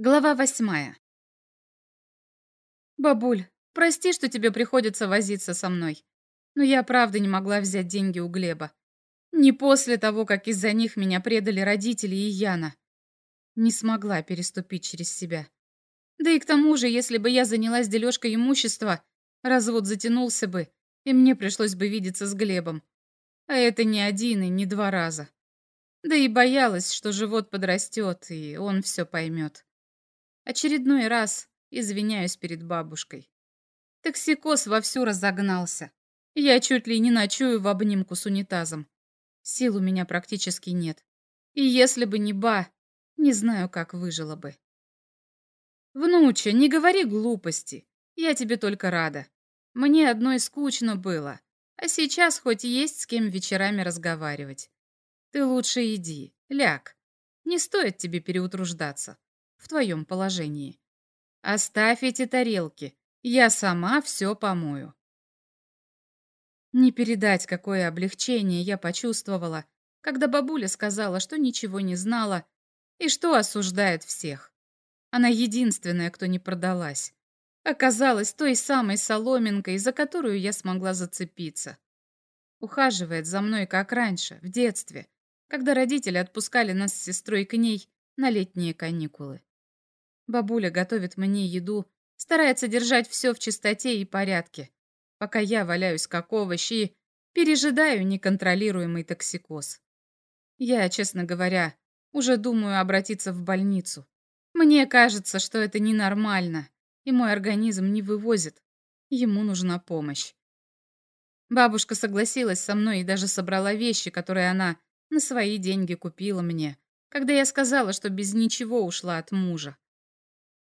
Глава восьмая. «Бабуль, прости, что тебе приходится возиться со мной, но я правда не могла взять деньги у Глеба. Не после того, как из-за них меня предали родители и Яна. Не смогла переступить через себя. Да и к тому же, если бы я занялась дележкой имущества, развод затянулся бы, и мне пришлось бы видеться с Глебом. А это не один и не два раза. Да и боялась, что живот подрастет, и он все поймет. Очередной раз извиняюсь перед бабушкой. Токсикоз вовсю разогнался. Я чуть ли не ночую в обнимку с унитазом. Сил у меня практически нет. И если бы не ба, не знаю, как выжила бы. Внуча, не говори глупости. Я тебе только рада. Мне одной скучно было. А сейчас хоть есть с кем вечерами разговаривать. Ты лучше иди, ляг. Не стоит тебе переутруждаться в твоем положении. Оставь эти тарелки, я сама все помою. Не передать, какое облегчение я почувствовала, когда бабуля сказала, что ничего не знала и что осуждает всех. Она единственная, кто не продалась. Оказалась той самой соломинкой, за которую я смогла зацепиться. Ухаживает за мной, как раньше, в детстве, когда родители отпускали нас с сестрой к ней на летние каникулы. Бабуля готовит мне еду, старается держать все в чистоте и порядке, пока я валяюсь как овощ и пережидаю неконтролируемый токсикоз. Я, честно говоря, уже думаю обратиться в больницу. Мне кажется, что это ненормально, и мой организм не вывозит. Ему нужна помощь. Бабушка согласилась со мной и даже собрала вещи, которые она на свои деньги купила мне, когда я сказала, что без ничего ушла от мужа.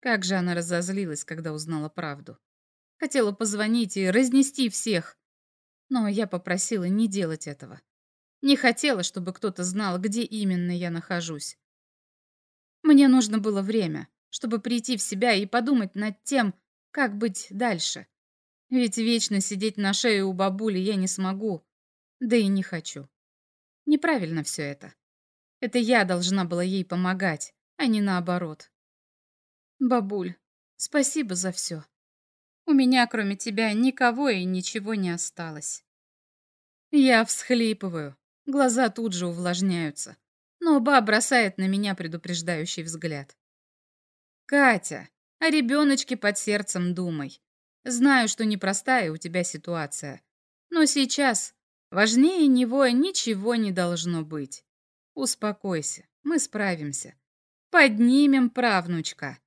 Как же она разозлилась, когда узнала правду. Хотела позвонить и разнести всех. Но я попросила не делать этого. Не хотела, чтобы кто-то знал, где именно я нахожусь. Мне нужно было время, чтобы прийти в себя и подумать над тем, как быть дальше. Ведь вечно сидеть на шее у бабули я не смогу. Да и не хочу. Неправильно все это. Это я должна была ей помогать, а не наоборот. Бабуль, спасибо за все. У меня, кроме тебя, никого и ничего не осталось. Я всхлипываю, глаза тут же увлажняются, но ба бросает на меня предупреждающий взгляд. Катя, о ребеночке под сердцем думай. Знаю, что непростая у тебя ситуация, но сейчас важнее него ничего не должно быть. Успокойся, мы справимся. Поднимем правнучка.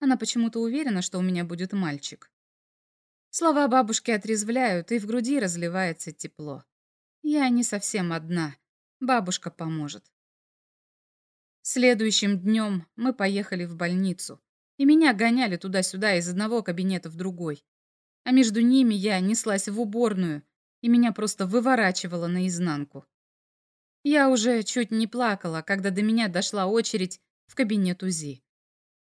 Она почему-то уверена, что у меня будет мальчик. Слова бабушки отрезвляют, и в груди разливается тепло. Я не совсем одна. Бабушка поможет. Следующим днем мы поехали в больницу, и меня гоняли туда-сюда из одного кабинета в другой. А между ними я неслась в уборную, и меня просто выворачивало наизнанку. Я уже чуть не плакала, когда до меня дошла очередь в кабинет УЗИ.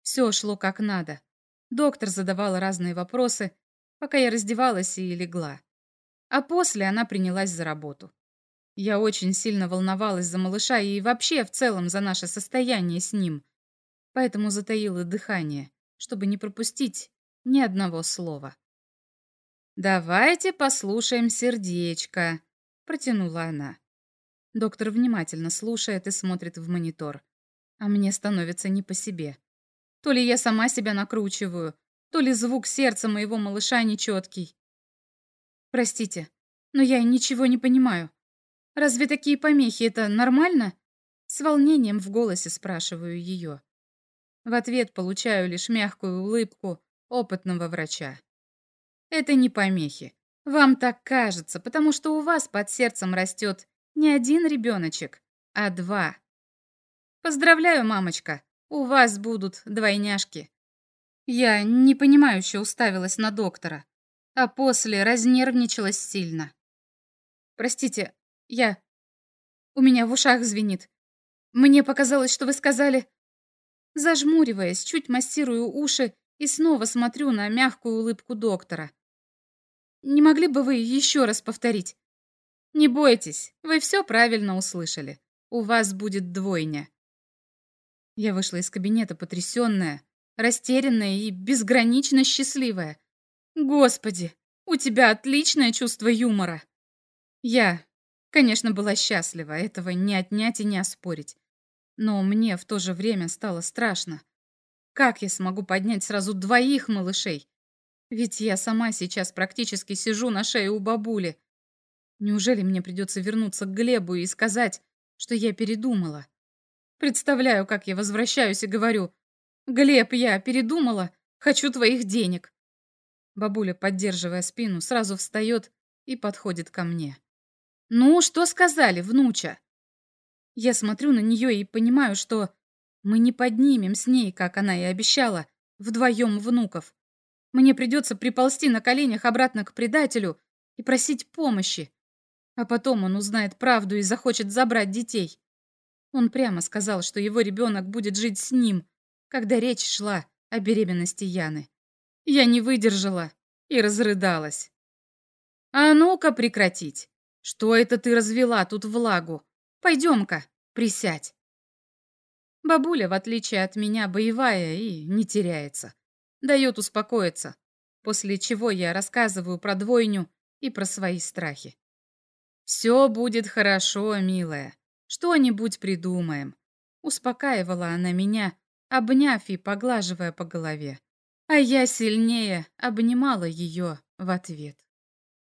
Все шло как надо. Доктор задавал разные вопросы, пока я раздевалась и легла. А после она принялась за работу. Я очень сильно волновалась за малыша и вообще в целом за наше состояние с ним. Поэтому затаила дыхание, чтобы не пропустить ни одного слова. «Давайте послушаем сердечко», — протянула она. Доктор внимательно слушает и смотрит в монитор. А мне становится не по себе. То ли я сама себя накручиваю, то ли звук сердца моего малыша нечеткий. Простите, но я ничего не понимаю. Разве такие помехи — это нормально? С волнением в голосе спрашиваю ее. В ответ получаю лишь мягкую улыбку опытного врача. Это не помехи. Вам так кажется, потому что у вас под сердцем растет не один ребеночек, а два. Поздравляю, мамочка. У вас будут двойняшки. Я непонимающе уставилась на доктора, а после разнервничалась сильно. Простите, я... У меня в ушах звенит. Мне показалось, что вы сказали... Зажмуриваясь, чуть массирую уши и снова смотрю на мягкую улыбку доктора. Не могли бы вы еще раз повторить? Не бойтесь, вы все правильно услышали. У вас будет двойня. Я вышла из кабинета потрясённая, растерянная и безгранично счастливая. Господи, у тебя отличное чувство юмора. Я, конечно, была счастлива, этого не отнять и не оспорить. Но мне в то же время стало страшно. Как я смогу поднять сразу двоих малышей? Ведь я сама сейчас практически сижу на шее у бабули. Неужели мне придется вернуться к Глебу и сказать, что я передумала? Представляю, как я возвращаюсь и говорю, «Глеб, я передумала, хочу твоих денег». Бабуля, поддерживая спину, сразу встает и подходит ко мне. «Ну, что сказали, внуча?» Я смотрю на нее и понимаю, что мы не поднимем с ней, как она и обещала, вдвоем внуков. Мне придется приползти на коленях обратно к предателю и просить помощи. А потом он узнает правду и захочет забрать детей. Он прямо сказал, что его ребенок будет жить с ним, когда речь шла о беременности Яны. Я не выдержала и разрыдалась. «А ну-ка прекратить! Что это ты развела тут влагу? Пойдем-ка, присядь!» Бабуля, в отличие от меня, боевая и не теряется. Дает успокоиться, после чего я рассказываю про двойню и про свои страхи. «Все будет хорошо, милая. Что-нибудь придумаем», — успокаивала она меня, обняв и поглаживая по голове. А я сильнее обнимала ее в ответ.